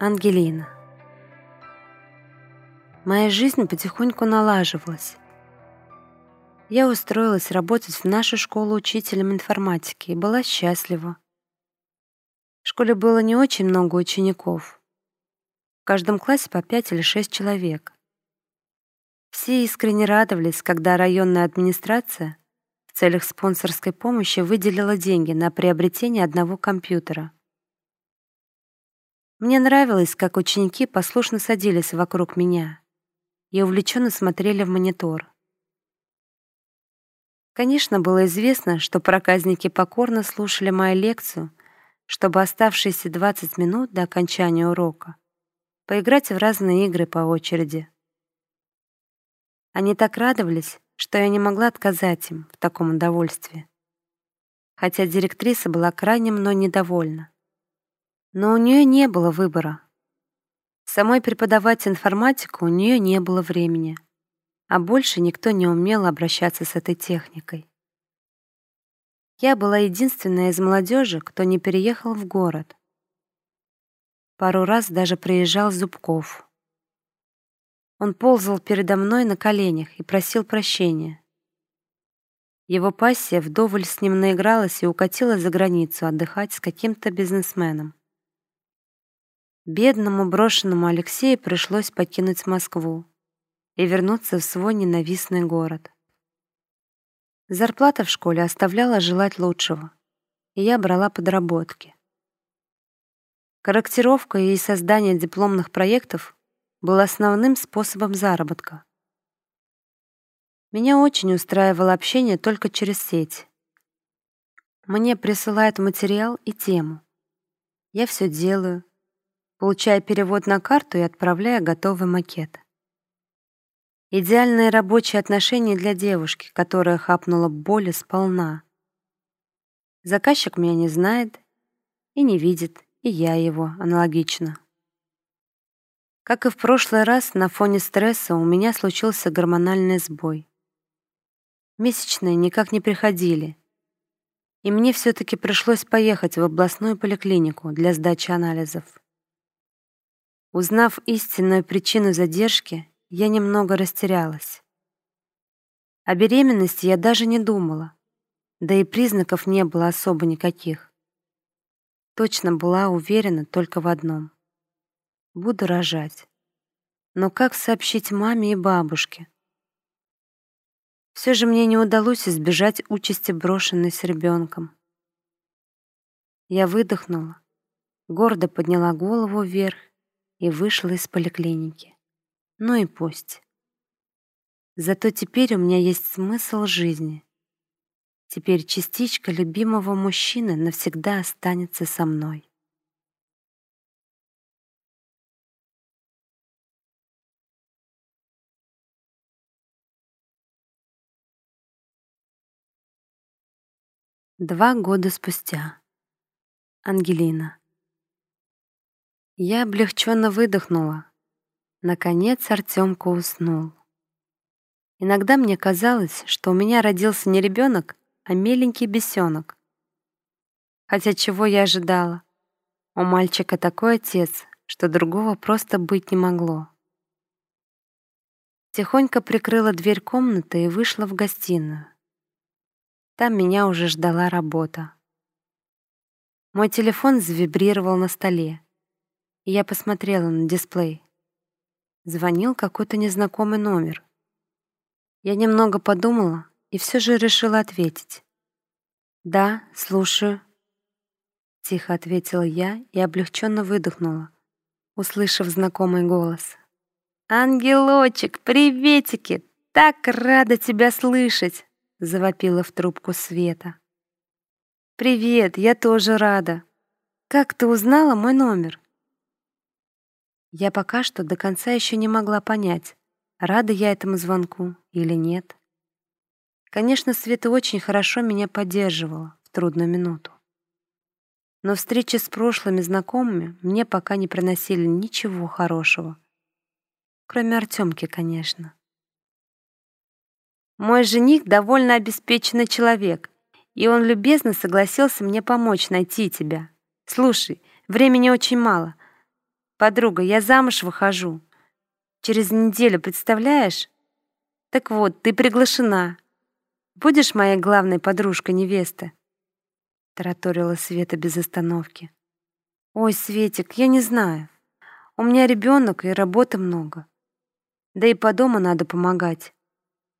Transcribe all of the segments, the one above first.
Ангелина. Моя жизнь потихоньку налаживалась. Я устроилась работать в нашу школу учителем информатики и была счастлива. В школе было не очень много учеников. В каждом классе по пять или шесть человек. Все искренне радовались, когда районная администрация в целях спонсорской помощи выделила деньги на приобретение одного компьютера. Мне нравилось, как ученики послушно садились вокруг меня и увлеченно смотрели в монитор. Конечно, было известно, что проказники покорно слушали мою лекцию, чтобы оставшиеся 20 минут до окончания урока поиграть в разные игры по очереди. Они так радовались, что я не могла отказать им в таком удовольствии. Хотя директриса была крайне мной недовольна. Но у нее не было выбора. Самой преподавать информатику у нее не было времени, а больше никто не умел обращаться с этой техникой. Я была единственная из молодежи, кто не переехал в город. Пару раз даже приезжал Зубков. Он ползал передо мной на коленях и просил прощения. Его пассия вдоволь с ним наигралась и укатила за границу отдыхать с каким-то бизнесменом. Бедному брошенному Алексею пришлось покинуть Москву и вернуться в свой ненавистный город. Зарплата в школе оставляла желать лучшего, и я брала подработки. Корректировка и создание дипломных проектов был основным способом заработка. Меня очень устраивало общение только через сеть. Мне присылают материал и тему. Я все делаю, получая перевод на карту и отправляя готовый макет. Идеальные рабочие отношения для девушки, которая хапнула боли сполна. Заказчик меня не знает и не видит, и я его аналогично. Как и в прошлый раз, на фоне стресса у меня случился гормональный сбой. Месячные никак не приходили, и мне все-таки пришлось поехать в областную поликлинику для сдачи анализов. Узнав истинную причину задержки, я немного растерялась. О беременности я даже не думала, да и признаков не было особо никаких. Точно была уверена только в одном. Буду рожать. Но как сообщить маме и бабушке? Все же мне не удалось избежать участи брошенной с ребенком. Я выдохнула, гордо подняла голову вверх и вышла из поликлиники. Ну и пусть. Зато теперь у меня есть смысл жизни. Теперь частичка любимого мужчины навсегда останется со мной. Два года спустя. Ангелина. Я облегченно выдохнула. Наконец Артемка уснул. Иногда мне казалось, что у меня родился не ребенок, а меленький бесенок. Хотя чего я ожидала? У мальчика такой отец, что другого просто быть не могло. Тихонько прикрыла дверь комнаты и вышла в гостиную. Там меня уже ждала работа. Мой телефон завибрировал на столе я посмотрела на дисплей. Звонил какой-то незнакомый номер. Я немного подумала и все же решила ответить. «Да, слушаю», — тихо ответила я и облегченно выдохнула, услышав знакомый голос. «Ангелочек, приветики! Так рада тебя слышать!» — завопила в трубку Света. «Привет, я тоже рада. Как ты узнала мой номер?» Я пока что до конца еще не могла понять, рада я этому звонку или нет. Конечно, Света очень хорошо меня поддерживала в трудную минуту. Но встречи с прошлыми знакомыми мне пока не приносили ничего хорошего. Кроме Артемки, конечно. Мой жених довольно обеспеченный человек, и он любезно согласился мне помочь найти тебя. Слушай, времени очень мало — Подруга, я замуж выхожу. Через неделю, представляешь? Так вот, ты приглашена. Будешь моей главной подружкой невесты?» Тараторила Света без остановки. «Ой, Светик, я не знаю. У меня ребенок и работы много. Да и по дому надо помогать.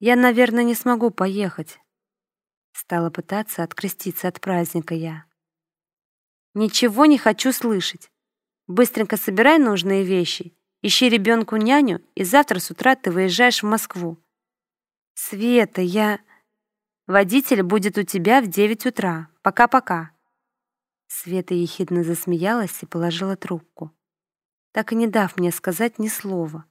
Я, наверное, не смогу поехать». Стала пытаться откреститься от праздника я. «Ничего не хочу слышать. Быстренько собирай нужные вещи, ищи ребенку няню, и завтра с утра ты выезжаешь в Москву. Света, я... Водитель будет у тебя в девять утра. Пока-пока. Света ехидно засмеялась и положила трубку, так и не дав мне сказать ни слова.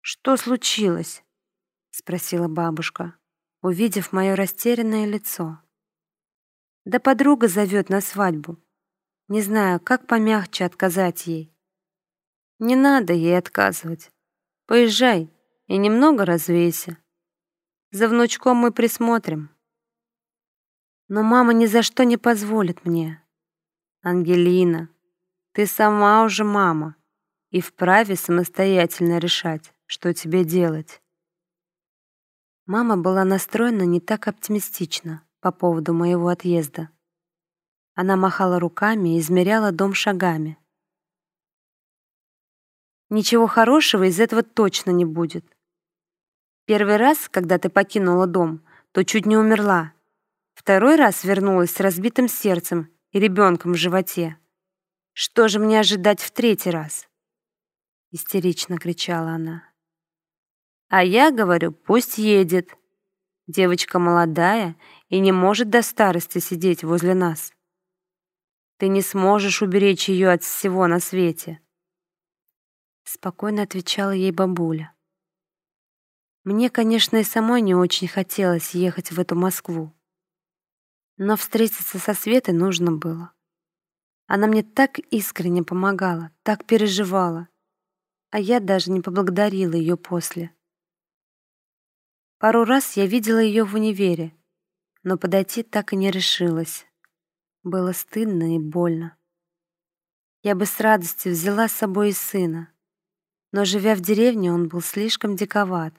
«Что случилось?» — спросила бабушка, увидев мое растерянное лицо. «Да подруга зовет на свадьбу. Не знаю, как помягче отказать ей». «Не надо ей отказывать. Поезжай и немного развейся. За внучком мы присмотрим». Но мама ни за что не позволит мне. Ангелина, ты сама уже мама и вправе самостоятельно решать, что тебе делать. Мама была настроена не так оптимистично по поводу моего отъезда. Она махала руками и измеряла дом шагами. Ничего хорошего из этого точно не будет. Первый раз, когда ты покинула дом, то чуть не умерла. Второй раз вернулась с разбитым сердцем и ребенком в животе. Что же мне ожидать в третий раз? Истерично кричала она. А я говорю, пусть едет. Девочка молодая и не может до старости сидеть возле нас. Ты не сможешь уберечь ее от всего на свете. Спокойно отвечала ей бабуля. Мне, конечно, и самой не очень хотелось ехать в эту Москву. Но встретиться со Светой нужно было. Она мне так искренне помогала, так переживала, а я даже не поблагодарила ее после. Пару раз я видела ее в универе, но подойти так и не решилась. Было стыдно и больно. Я бы с радостью взяла с собой и сына, но, живя в деревне, он был слишком диковат.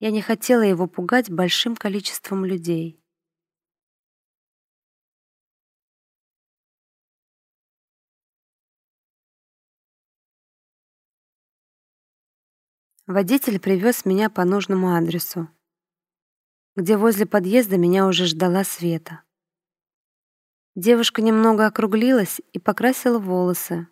Я не хотела его пугать большим количеством людей. Водитель привез меня по нужному адресу, где возле подъезда меня уже ждала Света. Девушка немного округлилась и покрасила волосы.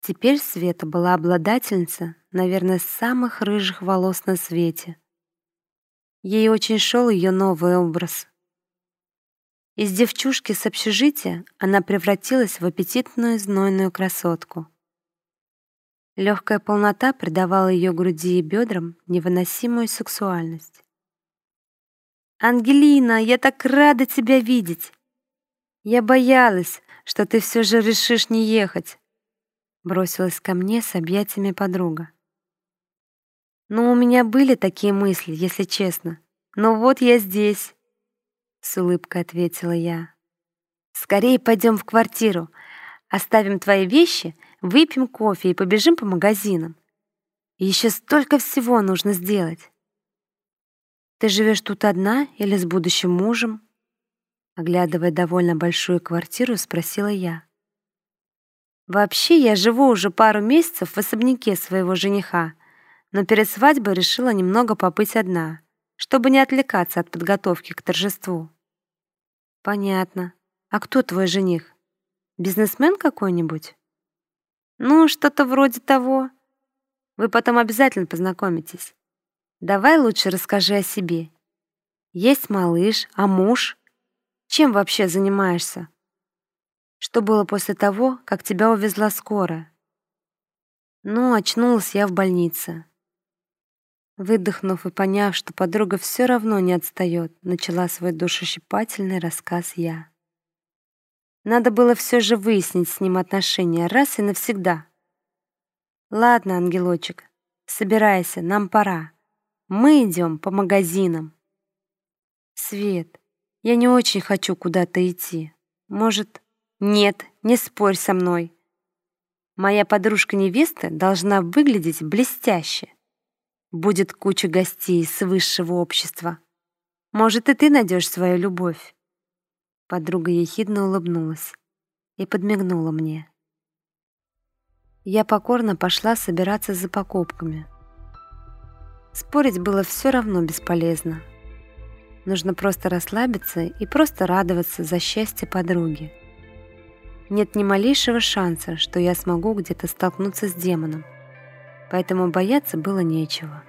Теперь Света была обладательница, наверное, самых рыжих волос на свете. Ей очень шел ее новый образ. Из девчушки с общежития она превратилась в аппетитную знойную красотку. Легкая полнота придавала ее груди и бедрам невыносимую сексуальность. «Ангелина, я так рада тебя видеть! Я боялась, что ты все же решишь не ехать!» Бросилась ко мне с объятиями подруга. «Ну, у меня были такие мысли, если честно. Но вот я здесь!» С улыбкой ответила я. «Скорее пойдем в квартиру, оставим твои вещи — Выпьем кофе и побежим по магазинам. Еще столько всего нужно сделать. Ты живешь тут одна или с будущим мужем? Оглядывая довольно большую квартиру, спросила я. Вообще, я живу уже пару месяцев в особняке своего жениха, но перед свадьбой решила немного побыть одна, чтобы не отвлекаться от подготовки к торжеству. Понятно. А кто твой жених? Бизнесмен какой-нибудь? Ну, что-то вроде того. Вы потом обязательно познакомитесь. Давай лучше расскажи о себе. Есть малыш, а муж? Чем вообще занимаешься? Что было после того, как тебя увезла скорая? Ну, очнулась я в больнице. Выдохнув и поняв, что подруга все равно не отстает, начала свой душещипательный рассказ я. Надо было все же выяснить с ним отношения раз и навсегда. Ладно, ангелочек, собирайся, нам пора. Мы идем по магазинам. Свет, я не очень хочу куда-то идти. Может, нет, не спорь со мной. Моя подружка-невеста должна выглядеть блестяще. Будет куча гостей с высшего общества. Может, и ты найдешь свою любовь. Подруга ехидно улыбнулась и подмигнула мне. Я покорно пошла собираться за покупками. Спорить было все равно бесполезно. Нужно просто расслабиться и просто радоваться за счастье подруги. Нет ни малейшего шанса, что я смогу где-то столкнуться с демоном, поэтому бояться было нечего.